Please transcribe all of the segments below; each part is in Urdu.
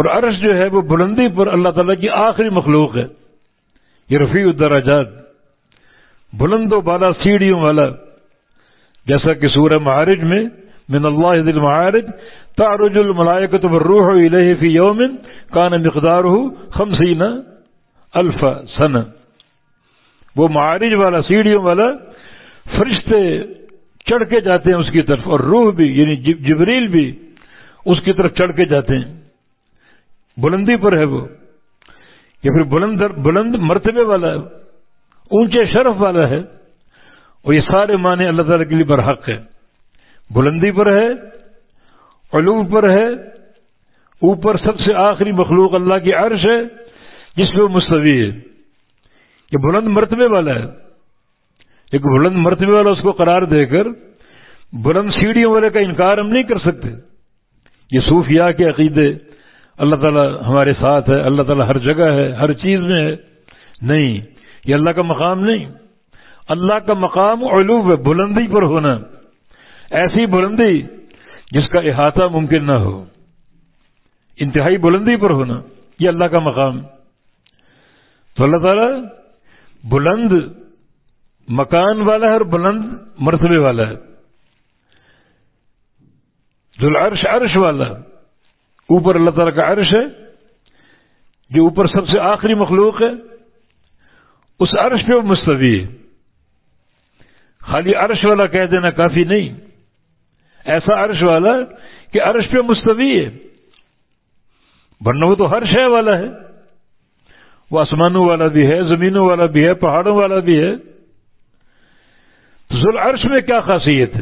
اور عرش جو ہے وہ بلندی پر اللہ تعالیٰ کی آخری مخلوق ہے۔ یہ رفیع الدراجات، بلند و بالا سیڑھیوں والا، جیسا کہ سورہ معارج میں، من اللہ دل معارج تعرج الملائکت والروح الیہ فی یوم کان مقدارہ خمسین الف سن وہ معارج والا، سیڑھیوں والا، فرشتے چڑھ کے جاتے ہیں اس کی طرف، اور روح بھی یعنی جبریل بھی اس کی طرف چڑھ کے جاتے ہیں۔ بلندی پر ہے وہ۔ یا پھر بلند بلند مرتبے والا ہے۔ اونچے شرف والا ہے۔ اور یہ سارے معنی اللہ تعالیٰ کے لیے برحق ہے بلندی پر ہے، علو پر ہے۔ اوپر سب سے آخری مخلوق اللہ کی عرش ہے، جس پہ وہ مستوی ہے۔ یہ بلند مرتبے والا ہے۔ ایک بلند مرتبے والا اس کو قرار دے کر بلند سیڑھیوں والے کا انکار ہم نہیں کر سکتے۔ یہ صوفیاء کے عقیدے اللہ تعالیٰ ہمارے ساتھ ہے، اللہ تعالیٰ ہر جگہ ہے، ہر چیز میں ہے۔ نہیں، یہ اللہ کا مقام نہیں۔ اللہ کا مقام علوب ہے، بلندی پر ہونا۔ ایسی بلندی جس کا احاطہ ممکن نہ ہو۔ انتہائی بلندی پر ہونا، یہ اللہ کا مقام۔ تو اللہ تعالیٰ بلند مکان والا ہے اور بلند مرتبے والا ہے۔ ذوالعرش عرش والا۔ اوپر اللہ تعالیٰ کا عرش ہے جو اوپر سب سے آخری مخلوق ہے، اس عرش پہ وہ مستوی ہے۔ خالی عرش والا کہہ دینا کافی نہیں۔ ایسا عرش والا کہ عرش پہ مستوی ہے۔ ورنہ وہ تو ہر شے والا ہے۔ وہ آسمانوں والا بھی ہے، زمینوں والا بھی ہے، پہاڑوں والا بھی ہے۔ ذوال عرش میں کیا خاصیت ہے؟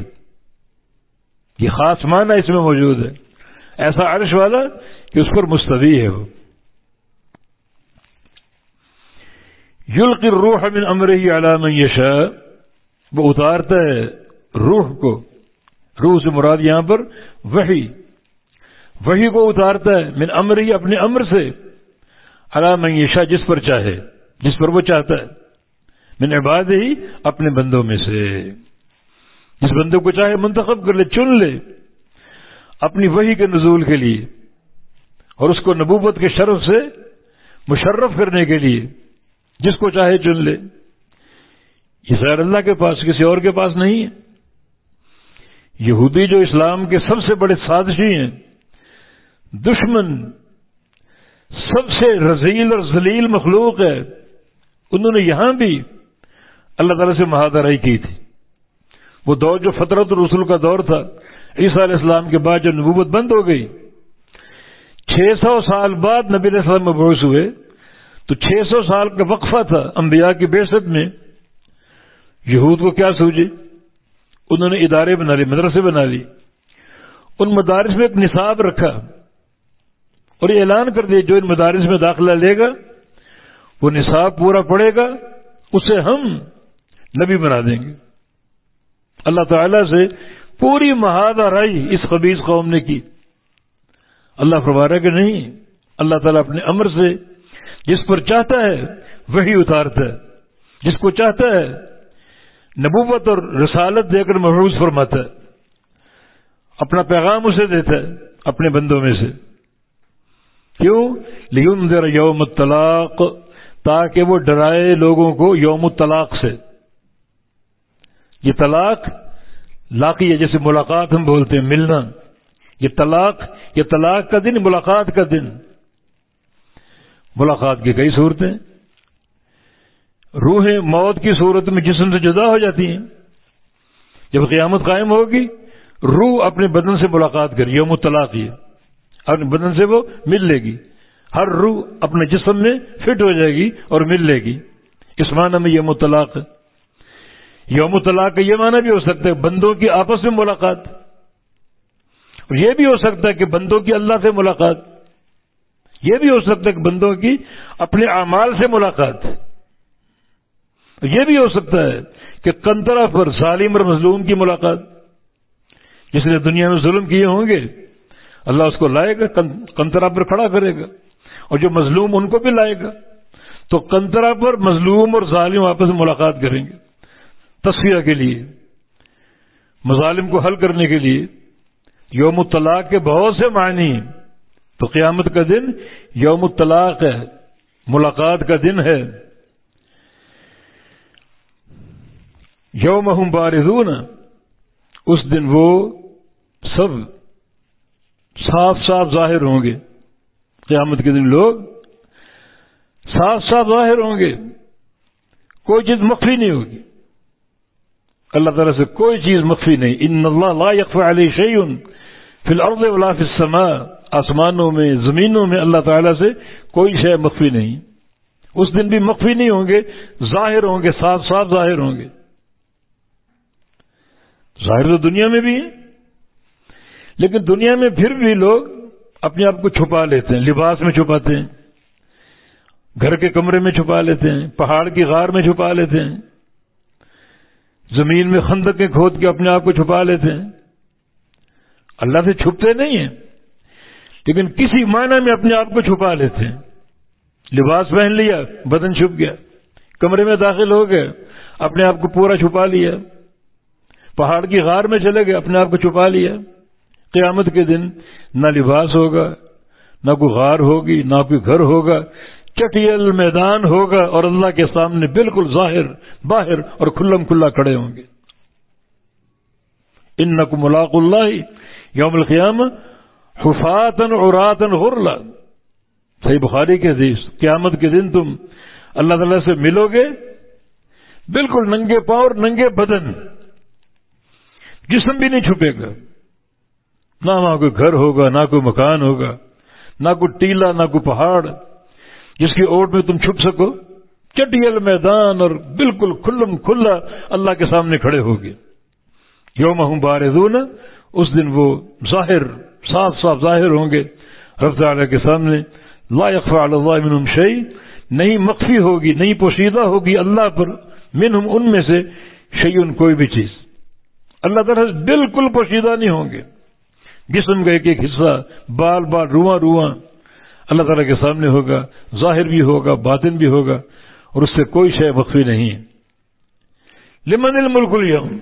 یہ خاص معنی اس میں موجود ہے۔ ایسا عرش والا کہ اس پر مستوی ہے وہ۔ یلق روح من امر ہی علام یشا وہ اتارتا ہے روح کو۔ روح سے مراد یہاں پر وہی وہی کو اتارتا ہے من امر ہی اپنے امر سے۔ علام یشا جس پر چاہے، جس پر وہ چاہتا ہے۔ من عباد ہی اپنے بندوں میں سے۔ جس بندوں کو چاہے منتخب کر لے، چن لے۔ اپنی وہی کے نزول کے لیے اور اس کو نبوت کے شرف سے مشرف کرنے کے لیے جس کو چاہے چن لے۔ یہ سیر اللہ کے پاس کسی اور کے پاس نہیں ہے۔ یہودی جو اسلام کے سب سے بڑے سازشی ہیں، دشمن، سب سے رزیل اور ذلیل مخلوق ہے، انہوں نے یہاں بھی اللہ تعالی سے مہادرائی کی تھی۔ وہ دور جو فطرت رسول کا دور تھا عیسیٰ علیہ السلام کے بعد جو نبوت بند ہو گئی، چھ سو سال بعد نبی علیہ السلام مبوس ہوئے، تو چھ سو سال کا وقفہ تھا انبیاء کی بےست میں۔ یہود کو کیا سوجے؟ انہوں نے ادارے بنا لی مدرسے بنا لی ان مدارس میں ایک نصاب رکھا اور یہ اعلان کر دیا، جو ان مدارس میں داخلہ لے گا، وہ نصاب پورا پڑے گا، اسے ہم نبی بنا دیں گے۔ اللہ تعالی سے پوری مہاد آرائی اس خبیز قوم نے کی۔ اللہ فرمارا کہ نہیں، اللہ تعالیٰ اپنے امر سے جس پر چاہتا ہے وہی اتارتا ہے۔ جس کو چاہتا ہے نبوت اور رسالت دے کر محروض فرماتا ہے۔ اپنا پیغام اسے دیتا ہے، اپنے بندوں میں سے۔ کیوں؟ لیون در یوم طلاق تاکہ وہ ڈرائے لوگوں کو یوم طلاق سے۔ یہ طلاق لاقی ہے جیسے ملاقات ہم بولتے ہیں، ملنا۔ یہ طلاق یہ طلاق کا دن، ملاقات کا دن۔ ملاقات کی کئی صورتیں۔ روحیں موت کی صورت میں جسم سے جدا ہو جاتی ہیں۔ جب قیامت قائم ہوگی، روح اپنے بدن سے ملاقات کر یوم طلاق یہ۔ اپنے بدن سے وہ مل لے گی۔ ہر روح اپنے جسم میں فٹ ہو جائے گی اور مل لے گی۔ اس معنی میں یوم طلاق ہے یوم طلاق کا یہ معنی بھی ہو سکتا ہے بندوں کی آپس میں ملاقات۔ اور یہ بھی ہو سکتا ہے کہ بندوں کی اللہ سے ملاقات۔ یہ بھی ہو سکتا ہے کہ بندوں کی اپنے اعمال سے ملاقات۔ یہ بھی ہو سکتا ہے کہ کنترا پر ظالم اور مظلوم کی ملاقات۔ جس نے دنیا میں ظلم کیے ہوں گے، اللہ اس کو لائے گا کنترا پر کھڑا کرے گا۔ اور جو مظلوم ان کو بھی لائے گا۔ تو کنترا پر مظلوم اور ظالم آپس میں ملاقات کریں گے۔ تصفیہ کے لیے، مظالم کو حل کرنے کے لیے، یوم طلاق کے بہت سے معنی تو قیامت کا دن یوم الطلاق ہے، ملاقات کا دن ہے۔ یوم ہم بارزون اس دن وہ سب صاف صاف ظاہر ہوں گے۔ قیامت کے دن لوگ صاف صاف ظاہر ہوں گے۔ کوئی چیز مخفی نہیں ہوگی۔ اللہ تعالیٰ سے کوئی چیز مخفی نہیں. ان اللہ لا علی شیء فی الارض ولا فی السماء آسمانوں میں، زمینوں میں اللہ تعالیٰ سے کوئی شے مخفی نہیں. اس دن بھی مخفی نہیں ہوں گے، ظاہر ہوں گے صاف صاف ظاہر ہوں گے. ظاہر تو دنیا میں بھی ہے لیکن دنیا میں پھر بھی لوگ اپنے آپ کو چھپا لیتے ہیں، لباس میں چھپاتے ہیں، گھر کے کمرے میں چھپا لیتے ہیں، پہاڑ کی غار میں چھپا لیتے ہیں زمین میں خندقیں کھود کے اپنے آپ کو چھپا لیتے ہیں۔ اللہ سے چھپتے نہیں ہیں، لیکن کسی معنی میں اپنے آپ کو چھپا لیتے ہیں۔ لباس پہن لیا، بدن چھپ گیا، کمرے میں داخل ہو گئے، اپنے آپ کو پورا چھپا لیا۔ پہاڑ کی غار میں چلے گئے، اپنے آپ کو چھپا لیا۔ قیامت کے دن نہ لباس ہوگا، نہ کوئی غار ہوگی، نہ کوئی گھر ہوگا۔ چٹیل میدان ہوگا اور اللہ کے سامنے بالکل ظاہر، باہر اور کھلم کھلا کھڑے ہوں گے۔ ان نقو ملاق اللہ یوم القیام حفاطن عراتن غرلا۔ صحیح بخاری کے حدیث، قیامت کے دن تم اللہ تعالی سے ملو گے بالکل ننگے پاؤں اور ننگے بدن۔ جسم بھی نہیں چھپے گا۔ نہ وہاں کوئی گھر ہوگا، نہ کوئی مکان ہوگا، نہ کوئی ٹیلا نہ کوئی پہاڑ۔ جس کی اوٹ میں تم چھپ سکو، چٹیل میدان اور بالکل کھلم کھلا اللہ کے سامنے کھڑے ہوگے یوم ہوں بارزون، اس دن وہ ظاہر، صاف صاف ظاہر ہوں گے۔ رفت علیہ کے سامنے، لا يخفى على الله منهم نہیں مخفی ہوگی، نہیں پوشیدہ ہوگی اللہ پر، منہم ان میں سے شیئن کوئی بھی چیز۔ اللہ تعالیٰ بالکل پوشیدہ نہیں ہوں گے۔ جسم کا ایک ایک حصہ، بال بال رواں رواں اللہ تعالیٰ کے سامنے ہوگا، ظاہر بھی ہوگا، باطن بھی ہوگا، اور اس سے کوئی شے مخفی نہیں ہے۔ لمن الملک اليوم؟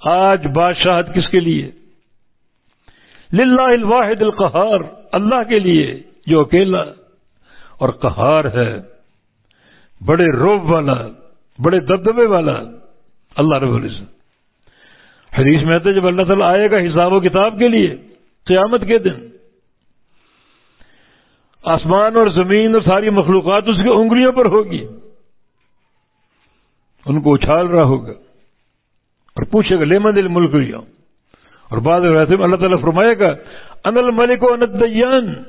آج بادشاہت کس کے لیے؟ للہ الواحد القہار، اللہ کے لیے، جو اکیلا اور قہار ہے۔ بڑے روب والا، بڑے دبدبے والا، اللہ رب العزت۔ حدیث میں ہے، جب اللہ تعالیٰ آئے گا حساب و کتاب کے لیے، قیامت کے دن آسمان اور زمین اور ساری مخلوقات اس کی انگلیوں پر ہوگی۔ ان کو اچھال رہا ہوگا۔ اور پوچھے گا لیمن دل ملک لیا اور بعد میں اللہ تعالیٰ فرمائے گا انل ملک و دیان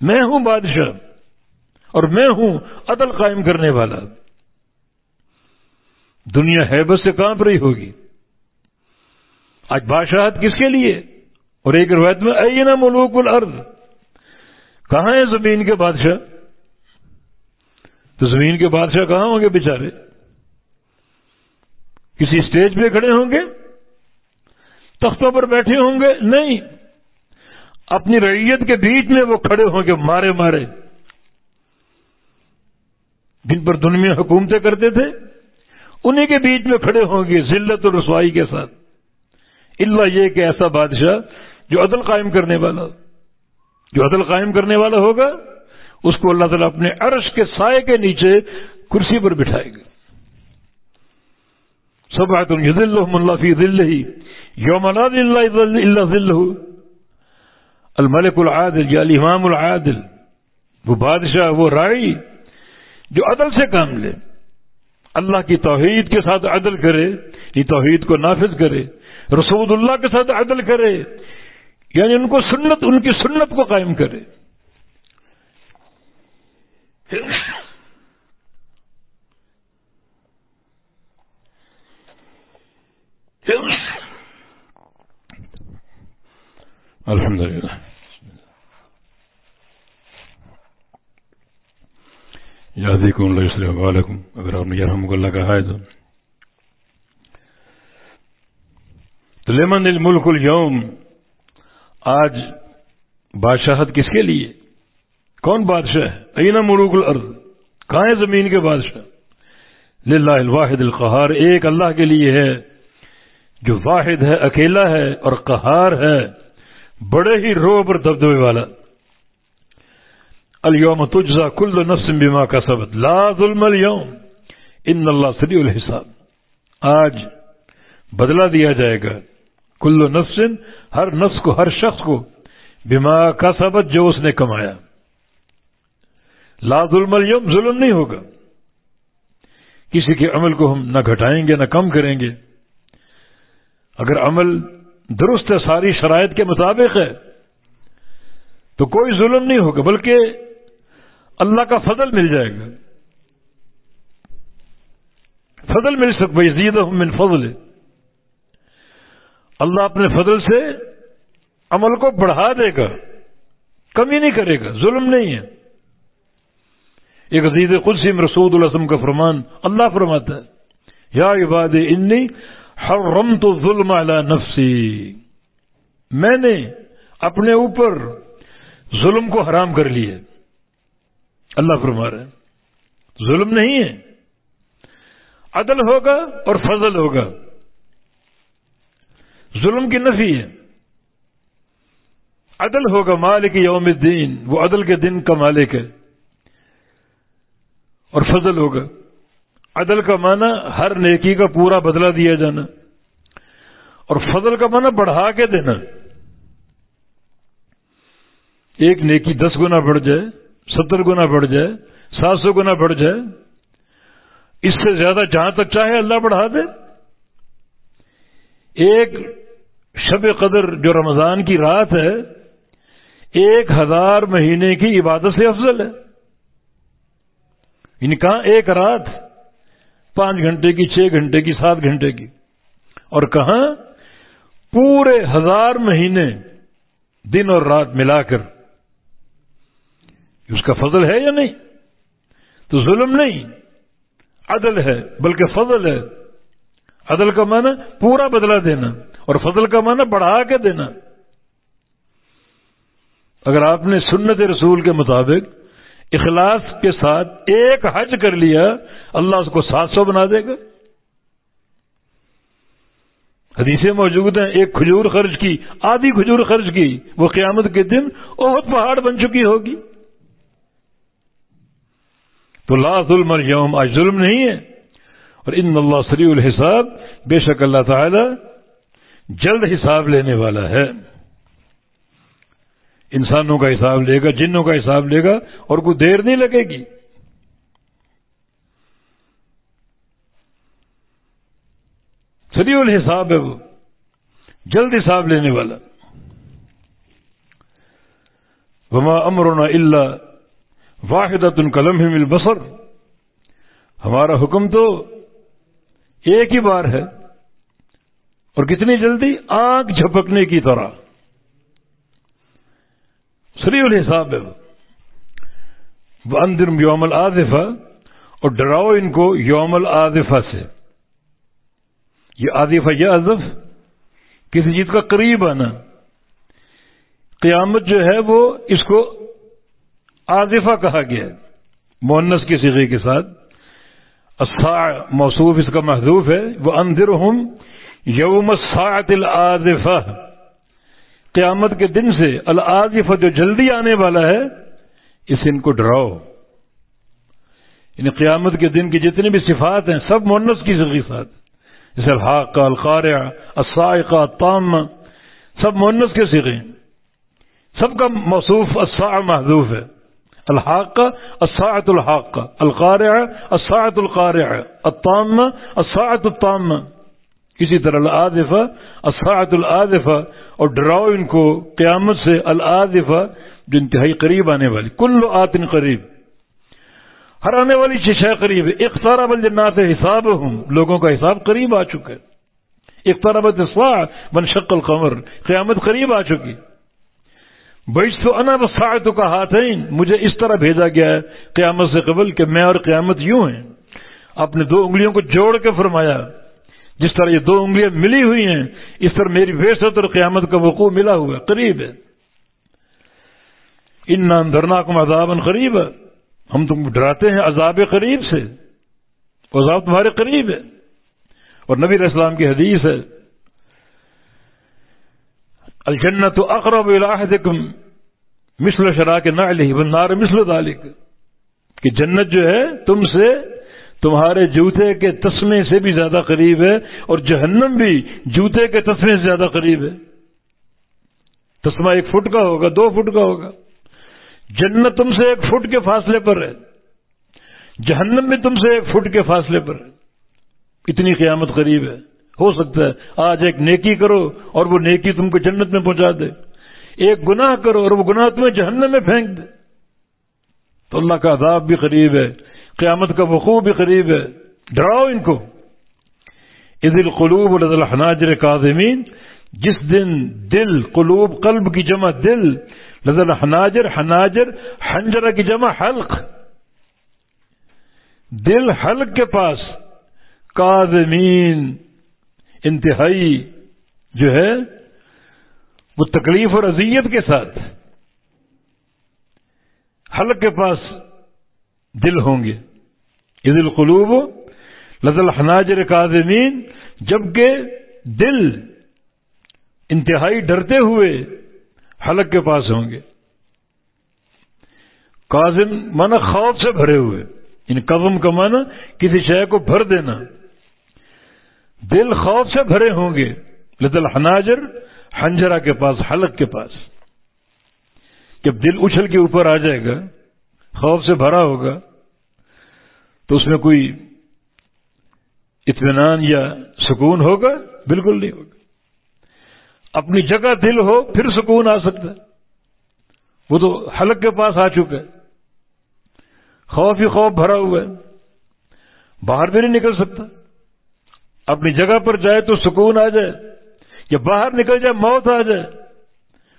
میں ہوں بادشاہ۔ اور میں ہوں عدل قائم کرنے والا۔ دنیا ہے بس سے کانپ رہی ہوگی۔ آج بادشاہت کس کے لیے؟ اور ایک روایت میں، اینا ملوک الارض؟ کہاں ہے زمین کے بادشاہ؟ تو زمین کے بادشاہ کہاں ہوں گے بیچارے؟ کسی اسٹیج پہ کھڑے ہوں گے؟ تختوں پر بیٹھے ہوں گے؟ نہیں۔ اپنی ریت کے بیچ میں وہ کھڑے ہوں گے، مارے مارے۔ جن پر دنیا حکومتیں کرتے تھے انہیں کے بیچ میں کھڑے ہوں گے ذلت اور رسوائی کے ساتھ۔ اللہ یہ کہ ایسا بادشاہ جو عدل قائم کرنے والا جو عدل قائم کرنے والا ہوگا، اس کو اللہ تعالیٰ اپنے عرش کے سائے کے نیچے کرسی پر بٹھائے گا۔ سب اللہ فی دل ہی یوم اللہ الملک العادل یا الامام العادل، وہ بادشاہ، وہ رائی جو عدل سے کام لے۔ اللہ کی توحید کے ساتھ عدل کرے یہ توحید کو نافذ کرے، رسول اللہ کے ساتھ عدل کرے یعنی ان کو سنت، ان کی سنت کو قائم کرے۔ الحمد للہ یادی کو اللہ علیکم اگر آپ نے یرحم اللہ کہا ہے تو۔ لمن الملک اليوم آج بادشاہت کس کے لیے؟ کون بادشاہ ہے؟ اینا ملوک الارض؟ کہاں ہے زمین کے بادشاہ؟ للہ الواحد القہار، ایک اللہ کے لیے ہے جو واحد ہے، اکیلا ہے اور قہار ہے، بڑے ہی روب اور دبدبے والا۔ اليوم تجزا کل نفس بما کا سبت لا ظلم اليوم ان اللہ سری الحساب۔ آج بدلا دیا جائے گا۔ کل نفس ہر نفس کو، ہر شخص کو بما کا سبت جو اس نے کمایا۔ لا ظلم اليوم، ظلم نہیں ہوگا۔ کسی کے عمل کو ہم نہ گھٹائیں گے، نہ کم کریں گے۔ اگر عمل درست ہے، ساری شرائط کے مطابق ہے، تو کوئی ظلم نہیں ہوگا، بلکہ اللہ کا فضل مل جائے گا۔ فضل مل سک بھائی من فضل اللہ اپنے فضل سے عمل کو بڑھا دے گا، کمی نہیں کرے گا، ظلم نہیں ہے۔ ایک عزیز قدسیم رسود الاسم کا فرمان اللہ فرماتا ہے، یا عباد انی حرمت ظلم علی نفسی۔ میں نے اپنے اوپر ظلم کو حرام کر لیے اللہ فرما رہا ہے، ظلم نہیں ہے۔ عدل ہوگا اور فضل ہوگا۔ ظلم کی نفی ہے۔ عدل ہوگا مالک یوم الدین، وہ عدل کے دن کا مالک ہے۔ اور فضل ہوگا۔ عدل کا معنی ہر نیکی کا پورا بدلہ دیا جانا۔ اور فضل کا معنی بڑھا کے دینا۔ ایک نیکی دس گنا بڑھ جائے، ستر گنا بڑھ جائے، سات سو گنا بڑھ جائے۔ اس سے زیادہ جہاں تک چاہے اللہ بڑھا دے۔ ایک شب قدر جو رمضان کی رات ہے، ایک ہزار مہینے کی عبادت سے افضل ہے۔ یعنی کہاں ایک رات؟ پانچ گھنٹے کی، چھ گھنٹے کی، سات گھنٹے کی۔ اور کہاں؟ پورے ہزار مہینے دن اور رات ملا کر۔ اس کا فضل ہے یا نہیں؟ تو ظلم نہیں۔ عدل ہے، بلکہ فضل ہے۔ عدل کا معنی پورا بدلہ دینا۔ اور فضل کا معنی بڑھا کے دینا۔ اگر آپ نے سنت رسول کے مطابق اخلاص کے ساتھ ایک حج کر لیا، اللہ اس کو سات سو بنا دے گا۔ حدیثیں موجود ہیں، ایک کھجور خرچ کی، آدھی کھجور خرچ کی، وہ قیامت کے دن بہت پہاڑ بن چکی ہوگی۔ تو لا ظلم اليوم، آج ظلم نہیں ہے۔ اور ان اللہ سری الحساب، بے شک اللہ تعالی جلد حساب لینے والا ہے۔ انسانوں کا حساب لے گا، جنوں کا حساب لے گا اور کوئی دیر نہیں لگے گی۔ سری الحساب ہے وہ، جلد حساب لینے والا۔ وما امرنا اللہ واحد ان قلم مل بسر ہمارا حکم تو ایک ہی بار ہے۔ اور کتنی جلدی آگ جھپکنے کی طرح۔ سری الحساب ہے وہ اندر یوم العظفہ اور ڈراؤ ان کو یوم العظفہ سے۔ یہ آدفہ یہ ازف کسی چیز کا قریب آنا۔ قیامت جو ہے وہ اس کو آزفہ کہا گیا مونس کی سیغے کے ساتھ موصوف اس کا محضوف ہے، وہ اندر ہوں یوم ساعت العظفہ قیامت کے دن سے العظفہ جو جلدی آنے والا ہے اس ان کو ڈراؤ۔ یعنی قیامت کے دن کی جتنی بھی صفات ہیں، سب مونس کی سیغی ساتھ جیسے الحاق کا القارع السائقہ تام سب مونس کے سیغے سب کا موصوف الساع محضوف ہے۔ الحاق الساعت الحاق القارع الساعت القارع الطام الساعت الطام اسی طرح العادفہ الساعت العادفہ اور ڈراؤ ان کو قیامت سے العادفہ جو انتہائی قریب آنے والی کل آتن قریب۔ ہر آنے والی شیشہ قریب۔ اختارا بل جنات حساب ہوں لوگوں کا حساب قریب آ چکا ہے۔ اختارا بل بن شکل قمر قیامت قریب آ چکی۔ بیش تو انا بساعت کا ہاتھ ہے مجھے اس طرح بھیجا گیا ہے قیامت سے قبل کہ میں اور قیامت یوں ہیں۔ اپنے دو انگلیوں کو جوڑ کے فرمایا۔ جس طرح یہ دو انگلیاں ملی ہوئی ہیں، اس طرح میری ویست اور قیامت کا وقوع ملا ہوا قریب ہے۔ ان نام دھرنا عذاب قریب ہے ہم تم ڈراتے ہیں عذاب قریب سے۔ عذاب تمہارے قریب ہے۔ اور نبی اسلام کی حدیث ہے، الجنت اقرب الحدم مثل شرا کے نہ بنار مثل ذالک کہ جنت جو ہے تم سے تمہارے جوتے کے تسمے سے بھی زیادہ قریب ہے اور جہنم بھی جوتے کے تسمے سے زیادہ قریب ہے۔ تسمہ ایک فٹ کا ہوگا، دو فٹ کا ہوگا۔ جنت تم سے ایک فٹ کے فاصلے پر ہے۔ جہنم بھی تم سے ایک فٹ کے فاصلے پر ہے۔ اتنی قیامت قریب ہے۔ ہو سکتا ہے آج ایک نیکی کرو اور وہ نیکی تم کو جنت میں پہنچا دے۔ ایک گناہ کرو اور وہ گناہ تمہیں جہنم میں پھینک دے۔ تو اللہ کا عذاب بھی قریب ہے۔ قیامت کا وقوع بھی قریب ہے۔ ڈراؤ ان کو۔ عید القلوب الحناجر کاظمین۔ جس دن دل، قلوب، قلب کی جمع دل نظر حناجر حناجر، حنجرہ کی جمع حلق۔ دل حلق کے پاس کاظمین۔ انتہائی جو ہے، وہ تکلیف اور اذیت کے ساتھ حلق کے پاس دل ہوں گے۔ عید القلوب لذل حناجر کاظمین، جبکہ دل انتہائی ڈرتے ہوئے حلق کے پاس ہوں گے۔ کاظم مانا خوف سے بھرے ہوئے۔ یعنی ان قزم کا مانا کسی شے کو بھر دینا۔ دل خوف سے بھرے ہوں گے۔ لدل حناجر ہنجرا کے پاس، حلق کے پاس۔ جب دل اچھل کے اوپر آ جائے گا، خوف سے بھرا ہوگا تو اس میں کوئی اطمینان یا سکون ہوگا؟ بالکل نہیں ہوگا۔ اپنی جگہ دل ہو پھر سکون آ سکتا ہے۔ وہ تو حلق کے پاس آ چکا ہے۔ خوف ہی خوف بھرا ہوا ہے۔ باہر بھی نہیں نکل سکتا۔ اپنی جگہ پر جائے تو سکون آ جائے۔ یا باہر نکل جائے موت آ جائے۔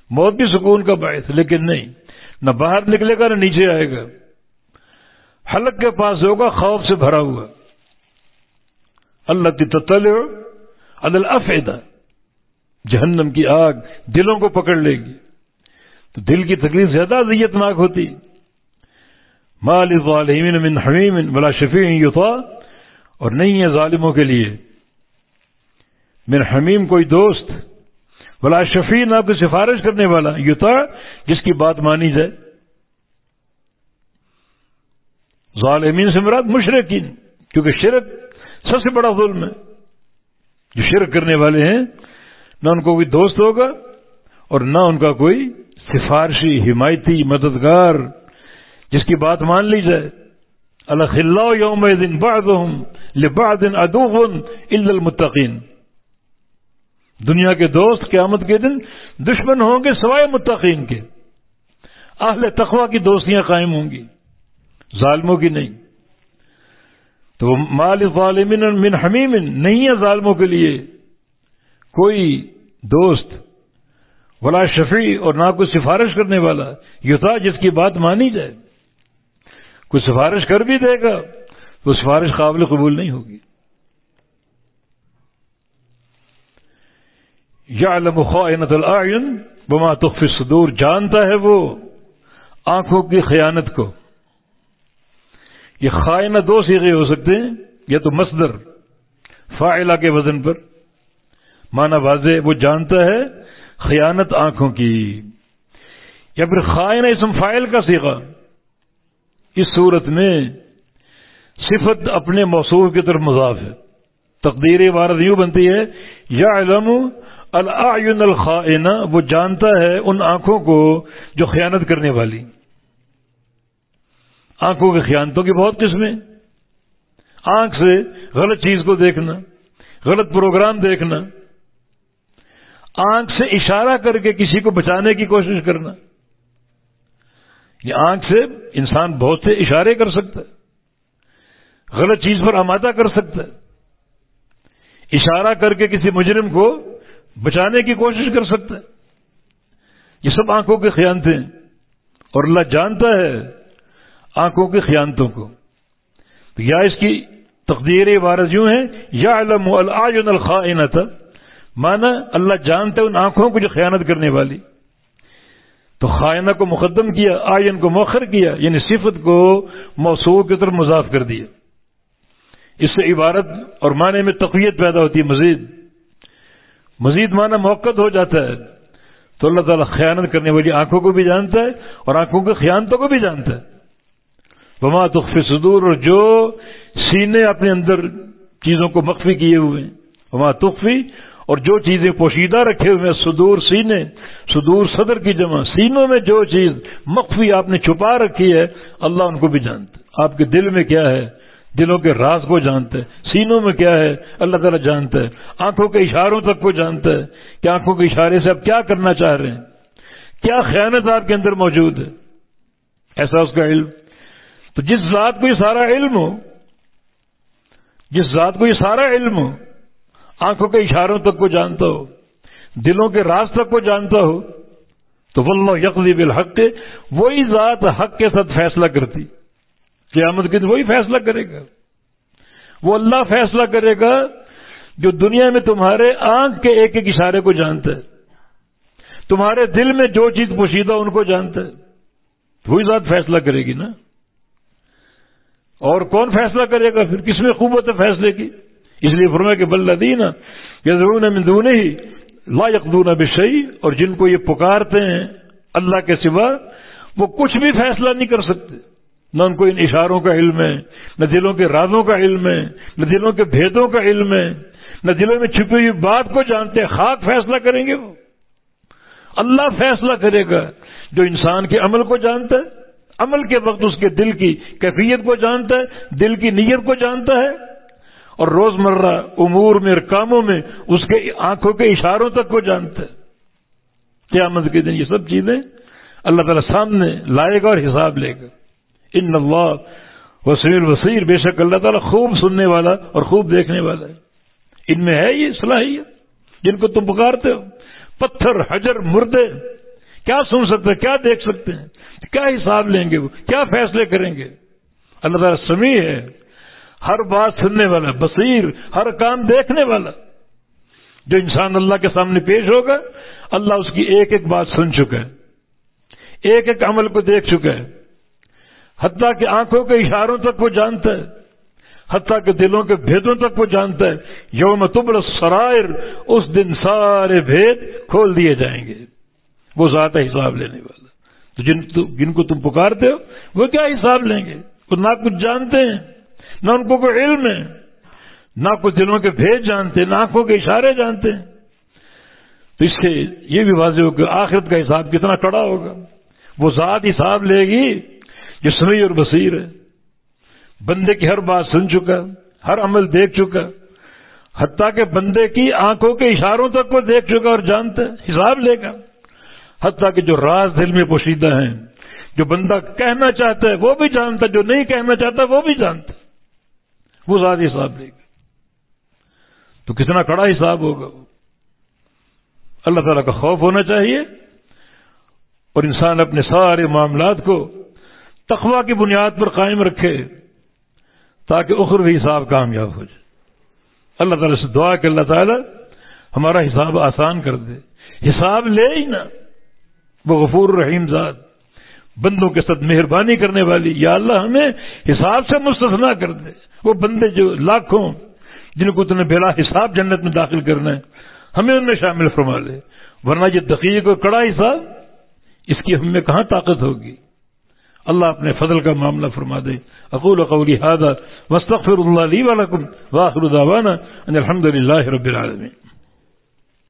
موت بھی سکون کا باعث، لیکن نہیں۔ نہ باہر نکلے گا، نہ نیچے آئے گا۔ حلق کے پاس ہوگا خوف سے بھرا ہوا۔ اللہ کی تتل عدل افیدہ جہنم کی آگ دلوں کو پکڑ لے گی۔ تو دل کی تکلیف زیادہ اذیت ناک ہوتی۔ مال ظالمین من حمیم بلا شفیع یوتا اور نہیں ہے ظالموں کے لیے۔ من حمیم کوئی دوست بلا شفیع نہ کوئی سفارش کرنے والا یوتا جس کی بات مانی جائے۔ ظالمین سے مراد مشرقین کیونکہ شرک سب سے بڑا ظلم ہے۔ جو شرک کرنے والے ہیں، نہ ان کو کوئی دوست ہوگا اور نہ ان کا کوئی سفارشی، حمایتی مددگار، جس کی بات مان لی جائے۔ اللہ یوم دن لبعض ادوغن الا المتقین۔ دنیا کے دوست قیامت کے دن دشمن ہوں گے سوائے متقین کے۔ اہل تقوی کی دوستیاں قائم ہوں گی۔ ظالموں کی نہیں۔ تو مال ظالمین من حمیم، نہیں ہے ظالموں کے لیے۔ کوئی دوست ولا شفیع اور نہ کوئی سفارش کرنے والا یہ تھا جس کی بات مانی جائے۔ کوئی سفارش کر بھی دے گا، تو سفارش قابل قبول نہیں ہوگی۔ یا خائنت العین بما تخفی صدور جانتا ہے وہ آنکھوں کی خیانت کو۔ یہ خائنہ دو سیغے ہو سکتے ہیں، یا تو مصدر فائلہ کے وزن پر۔ مانا واضح، وہ جانتا ہے خیانت آنکھوں کی۔ یا پھر خائن اسم فائل کا سیکھا اس صورت میں صفت اپنے موصوف کی طرف مضاف ہے۔ تقدیر عبارت یوں بنتی ہے یا علم العین الخائنہ، وہ جانتا ہے ان آنکھوں کو جو خیانت کرنے والی۔ آنکھوں کی خیانتوں کی بہت قسمیں آنکھ سے غلط چیز کو دیکھنا، غلط پروگرام دیکھنا، آنکھ سے اشارہ کر کے کسی کو بچانے کی کوشش کرنا۔ یہ آنکھ سے انسان بہت سے اشارے کر سکتا ہے، غلط چیز پر آمادہ کر سکتا ہے۔ اشارہ کر کے کسی مجرم کو بچانے کی کوشش کر سکتا ہے۔ یہ سب آنکھوں کے خیانتیں اور اللہ جانتا ہے آنکھوں کی خیانتوں کو۔ تو یا اس کی تقدیر عبارت یوں ہے یا علم الخائنت مانا اللہ جانتے ان آنکھوں کو جو خیانت کرنے والی۔ تو خائنہ کو مقدم کیا، آئین کو موخر کیا یعنی صفت کو موسو کی طرف مضاف کر دیا۔ اس سے عبارت اور معنی میں تقویت پیدا ہوتی ہے، مزید۔ مزید معنی موقع ہو جاتا ہے۔ تو اللہ تعالیٰ خیانت کرنے والی آنکھوں کو بھی جانتا ہے اور آنکھوں کی خیانتوں کو بھی جانتا ہے۔ وما تخفی صدور اور جو سینے اپنے اندر چیزوں کو مخفی کیے ہوئے ہیں۔ وما تخفی اور جو چیزیں پوشیدہ رکھے ہوئے ہیں، صدور سینے، صدور صدر کی جمع، سینوں میں جو چیز مخفی آپ نے چھپا رکھی ہے، اللہ ان کو بھی جانتا آپ کے دل میں کیا ہے؟ دلوں کے راز کو جانتا ہے۔ سینوں میں کیا ہے؟ اللہ تعالیٰ جانتا ہے۔ آنکھوں کے اشاروں تک کو جانتا ہے کہ آنکھوں کے اشارے سے آپ کیا کرنا چاہ رہے ہیں۔ کیا خیانت آپ کے اندر موجود ہے؟ ایسا اس کا علم تو جس ذات کو یہ سارا علم ہو، جس ذات کو یہ سارا علم ہو، آنکھوں کے اشاروں تک کو جانتا ہو، دلوں کے راز تک کو جانتا ہو، تو واللہ یقضی بالحق، وہی ذات حق کے ساتھ فیصلہ کرتی۔ قیامت کے دن وہی فیصلہ کرے گا۔ وہ اللہ فیصلہ کرے گا جو دنیا میں تمہارے آنکھ کے ایک ایک اشارے کو جانتا ہے۔ تمہارے دل میں جو چیز پوشیدہ ان کو جانتا ہے۔ وہی ذات فیصلہ کرے گی نا۔ اور کون فیصلہ کرے گا؟ پھر کس میں قوت ہے فیصلے کی؟ اس لیے فرما کہ بلدین یا ضرور مندون ہی لا یقدون بشئی اور جن کو یہ پکارتے ہیں اللہ کے سوا، وہ کچھ بھی فیصلہ نہیں کر سکتے۔ نہ ان کو ان اشاروں کا علم ہے، نہ دلوں کے رازوں کا علم ہے، نہ دلوں کے بھیدوں کا علم ہے، نہ دلوں میں چھپی ہوئی بات کو جانتے ہیں، خاک فیصلہ کریں گے وہ۔ اللہ فیصلہ کرے گا جو انسان کے عمل کو جانتا ہے۔ عمل کے وقت اس کے دل کی کیفیت کو جانتا ہے، دل کی نیت کو جانتا ہے۔ اور روزمرہ امور میں اور کاموں میں اس کے آنکھوں کے اشاروں تک کو جانتا ہے۔ قیامت کے دن یہ سب چیزیں اللہ تعالیٰ سامنے لائے گا اور حساب لے گا۔ ان اللہ وسیع الوسیر بے شک اللہ تعالیٰ خوب سننے والا اور خوب دیکھنے والا ہے۔ ان میں ہے یہ صلاحیت جن کو تم پکارتے ہو۔ پتھر، حجر، مردے، کیا سن سکتے ہیں، کیا دیکھ سکتے ہیں؟ کیا حساب لیں گے وہ؟ کیا فیصلے کریں گے؟ اللہ تعالیٰ سمیع ہے، ہر بات سننے والا، بصیر، ہر کام دیکھنے والا۔ جو انسان اللہ کے سامنے پیش ہوگا، اللہ اس کی ایک ایک بات سن چکا ہے، ایک ایک عمل کو دیکھ چکا ہے۔ حتیٰ کہ آنکھوں کے اشاروں تک وہ جانتا ہے، حتیٰ کہ دلوں کے بھیدوں تک وہ جانتا ہے۔ یوم تبل سرائر اس دن سارے بھید کھول دیے جائیں گے۔ وہ ذات حساب لینے والا۔ تو جن جن کو تم پکارتے ہو، وہ کیا حساب لیں گے؟ وہ نہ کچھ جانتے ہیں، نہ ان کو کوئی علم ہے، نہ کچھ دلوں کے بھید جانتے ہیں نہ آنکھوں کے اشارے جانتے۔ ہیں تو اس سے یہ بھی واضح ہوگا آخرت کا حساب کتنا کڑا ہوگا۔ وہ ذات حساب لے گی جو سمیع اور بصیر ہے۔ بندے کی ہر بات سن چکا، ہر عمل دیکھ چکا۔ حتیٰ کہ بندے کی آنکھوں کے اشاروں تک وہ دیکھ چکا اور جانتا ہے حساب لے گا۔ حتیٰ کہ جو راز دل میں پوشیدہ ہیں، جو بندہ کہنا چاہتا ہے، وہ بھی جانتا جو نہیں کہنا چاہتا وہ بھی جانتا وہ زیادہ حساب لے گا۔ تو کتنا کڑا حساب ہوگا؟ وہ اللہ تعالیٰ کا خوف ہونا چاہیے اور انسان اپنے سارے معاملات کو تخوا کی بنیاد پر قائم رکھے تاکہ اخروی حساب کامیاب ہو جائے۔ اللہ تعالیٰ سے دعا کہ اللہ تعالیٰ ہمارا حساب آسان کر دے۔ حساب لے ہی نا وہ غفور رحیم ذات، بندوں کے ساتھ مہربانی کرنے والی، یا اللہ ہمیں حساب سے مستثنا کر دے۔ وہ بندے جو لاکھوں، جن کو تم نے بلا حساب جنت میں داخل کرنا ہے، ہمیں ان میں شامل فرما لے۔ ورنہ یہ دقیق اور کڑا حساب، اس کی ہم میں کہاں طاقت ہوگی؟ اللہ اپنے فضل کا معاملہ فرما دے۔ اقول قولی هذا واستغفر اللہ لی ولکم واخر دعوانا ان الحمد للہ رب العالمین